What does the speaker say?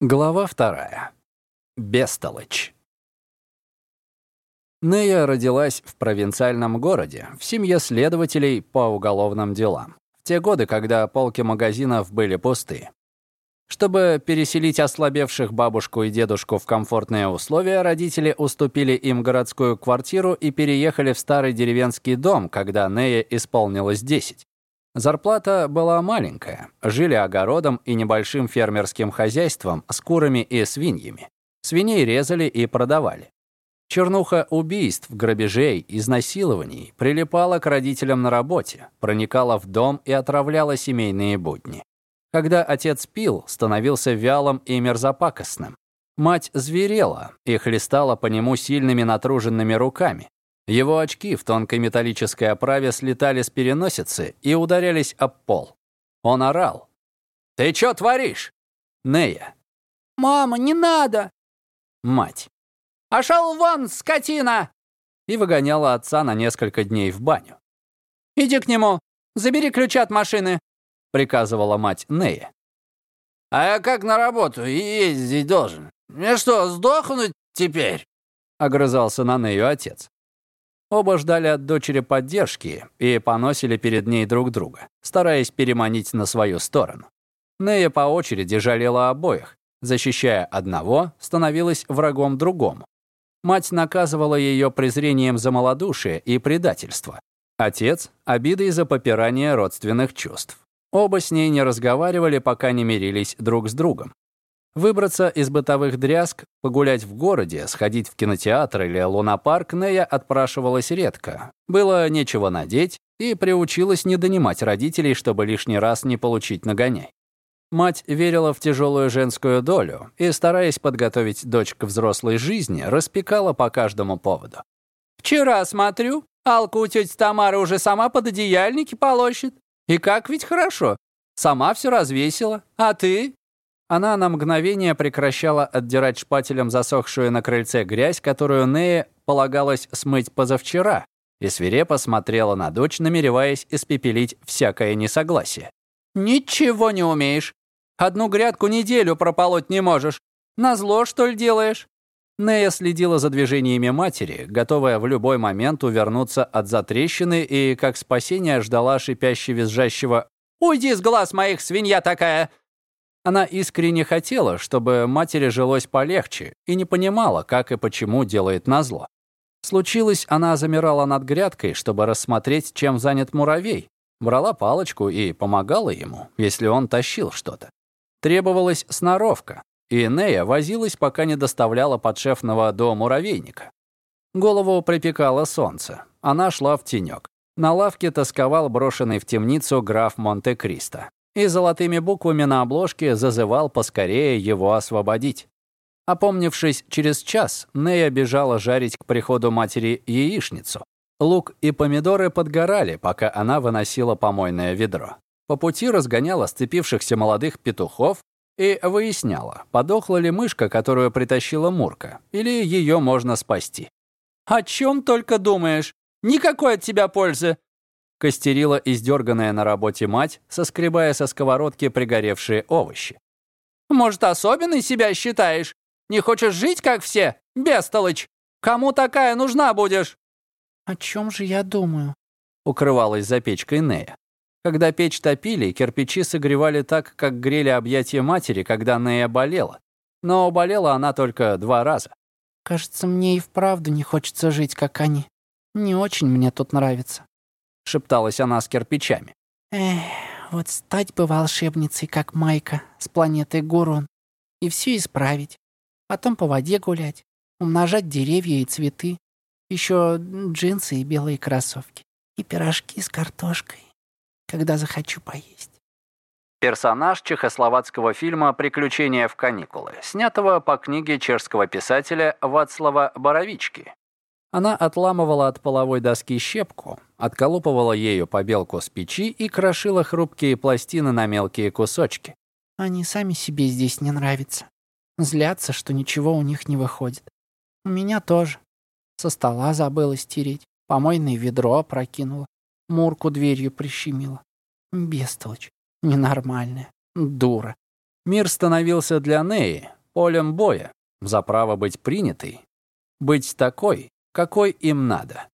Глава вторая. Бестолочь. Нея родилась в провинциальном городе, в семье следователей по уголовным делам. В те годы, когда полки магазинов были пусты. Чтобы переселить ослабевших бабушку и дедушку в комфортные условия, родители уступили им городскую квартиру и переехали в старый деревенский дом, когда Нея исполнилось 10. Зарплата была маленькая. Жили огородом и небольшим фермерским хозяйством с курами и свиньями. Свиней резали и продавали. Чернуха убийств, грабежей, изнасилований прилипала к родителям на работе, проникала в дом и отравляла семейные будни. Когда отец пил, становился вялым и мерзопакостным. Мать зверела и хлестала по нему сильными натруженными руками, его очки в тонкой металлической оправе слетали с переносицы и ударялись об пол. Он орал. «Ты чё творишь?» Нея. «Мама, не надо!» Мать. «Пошел вон, скотина!» И выгоняла отца на несколько дней в баню. «Иди к нему, забери ключи от машины», — приказывала мать Нея. «А я как на работу ездить должен? Мне что, сдохнуть теперь?» — огрызался на Нею отец. Оба ждали от дочери поддержки и поносили перед ней друг друга, стараясь переманить на свою сторону. Нея по очереди жалела обоих. Защищая одного, становилась врагом другому. Мать наказывала ее презрением за малодушие и предательство. Отец — обидой за попирание родственных чувств. Оба с ней не разговаривали, пока не мирились друг с другом. Выбраться из бытовых дрязг, погулять в городе, сходить в кинотеатр или лунопарк Нея отпрашивалась редко. Было нечего надеть, и приучилась не донимать родителей, чтобы лишний раз не получить нагоняй. Мать верила в тяжелую женскую долю и, стараясь подготовить дочь к взрослой жизни, распекала по каждому поводу. «Вчера смотрю, Алка у тети Тамары уже сама под одеяльники полощет. И как ведь хорошо. Сама все развесила. А ты? Она на мгновение прекращала отдирать шпателем засохшую на крыльце грязь, которую Нея полагалось смыть позавчера, и свирепо смотрела на дочь, намереваясь испепелить всякое несогласие. «Ничего не умеешь. Одну грядку неделю прополоть не можешь. Назло, что ли, делаешь?» Нея следила за движениями матери, готовая в любой момент увернуться от затрещины и, как спасение, ждала шипяще-визжащего «Уйди с глаз моих, свинья такая! Она искренне хотела, чтобы матери жилось полегче, и не понимала, как и почему делает назло. Случилось, она замирала над грядкой, чтобы рассмотреть, чем занят муравей. Брала палочку и помогала ему, если он тащил что-то. Требовалась сноровка, и Нея возилась, пока не доставляла подшефного до муравейника. Голову припекало солнце. Она шла в тенек. На лавке тосковал брошенный в темницу граф Монте-Кристо и золотыми буквами на обложке зазывал поскорее его освободить. Опомнившись через час, Нея бежала жарить к приходу матери яичницу. Лук и помидоры подгорали, пока она выносила помойное ведро. По пути разгоняла сцепившихся молодых петухов и выясняла, подохла ли мышка, которую притащила Мурка, или ее можно спасти. «О чем только думаешь? Никакой от тебя пользы. Костерила издерганная на работе мать, соскребая со сковородки пригоревшие овощи. «Может, особенный себя считаешь? Не хочешь жить, как все? Бестолочь! Кому такая нужна будешь?» «О чем же я думаю?» Укрывалась за печкой Нея. Когда печь топили, кирпичи согревали так, как грели объятия матери, когда Нея болела. Но болела она только два раза. «Кажется, мне и вправду не хочется жить, как они. Не очень мне тут нравится» шепталась она с кирпичами. Эх, вот стать бы волшебницей, как Майка, с планеты Гурун, и все исправить. Потом по воде гулять, умножать деревья и цветы, еще джинсы и белые кроссовки, и пирожки с картошкой, когда захочу поесть. Персонаж чехословацкого фильма «Приключения в каникулы», снятого по книге чешского писателя Вацлава Боровички. Она отламывала от половой доски щепку, отколупывала ею побелку с печи и крошила хрупкие пластины на мелкие кусочки. «Они сами себе здесь не нравятся. Злятся, что ничего у них не выходит. У меня тоже. Со стола забыла стереть, помойное ведро опрокинула, мурку дверью прищемила. Бестолочь, ненормальная, дура. Мир становился для Неи полем боя за право быть принятой, быть такой, какой им надо.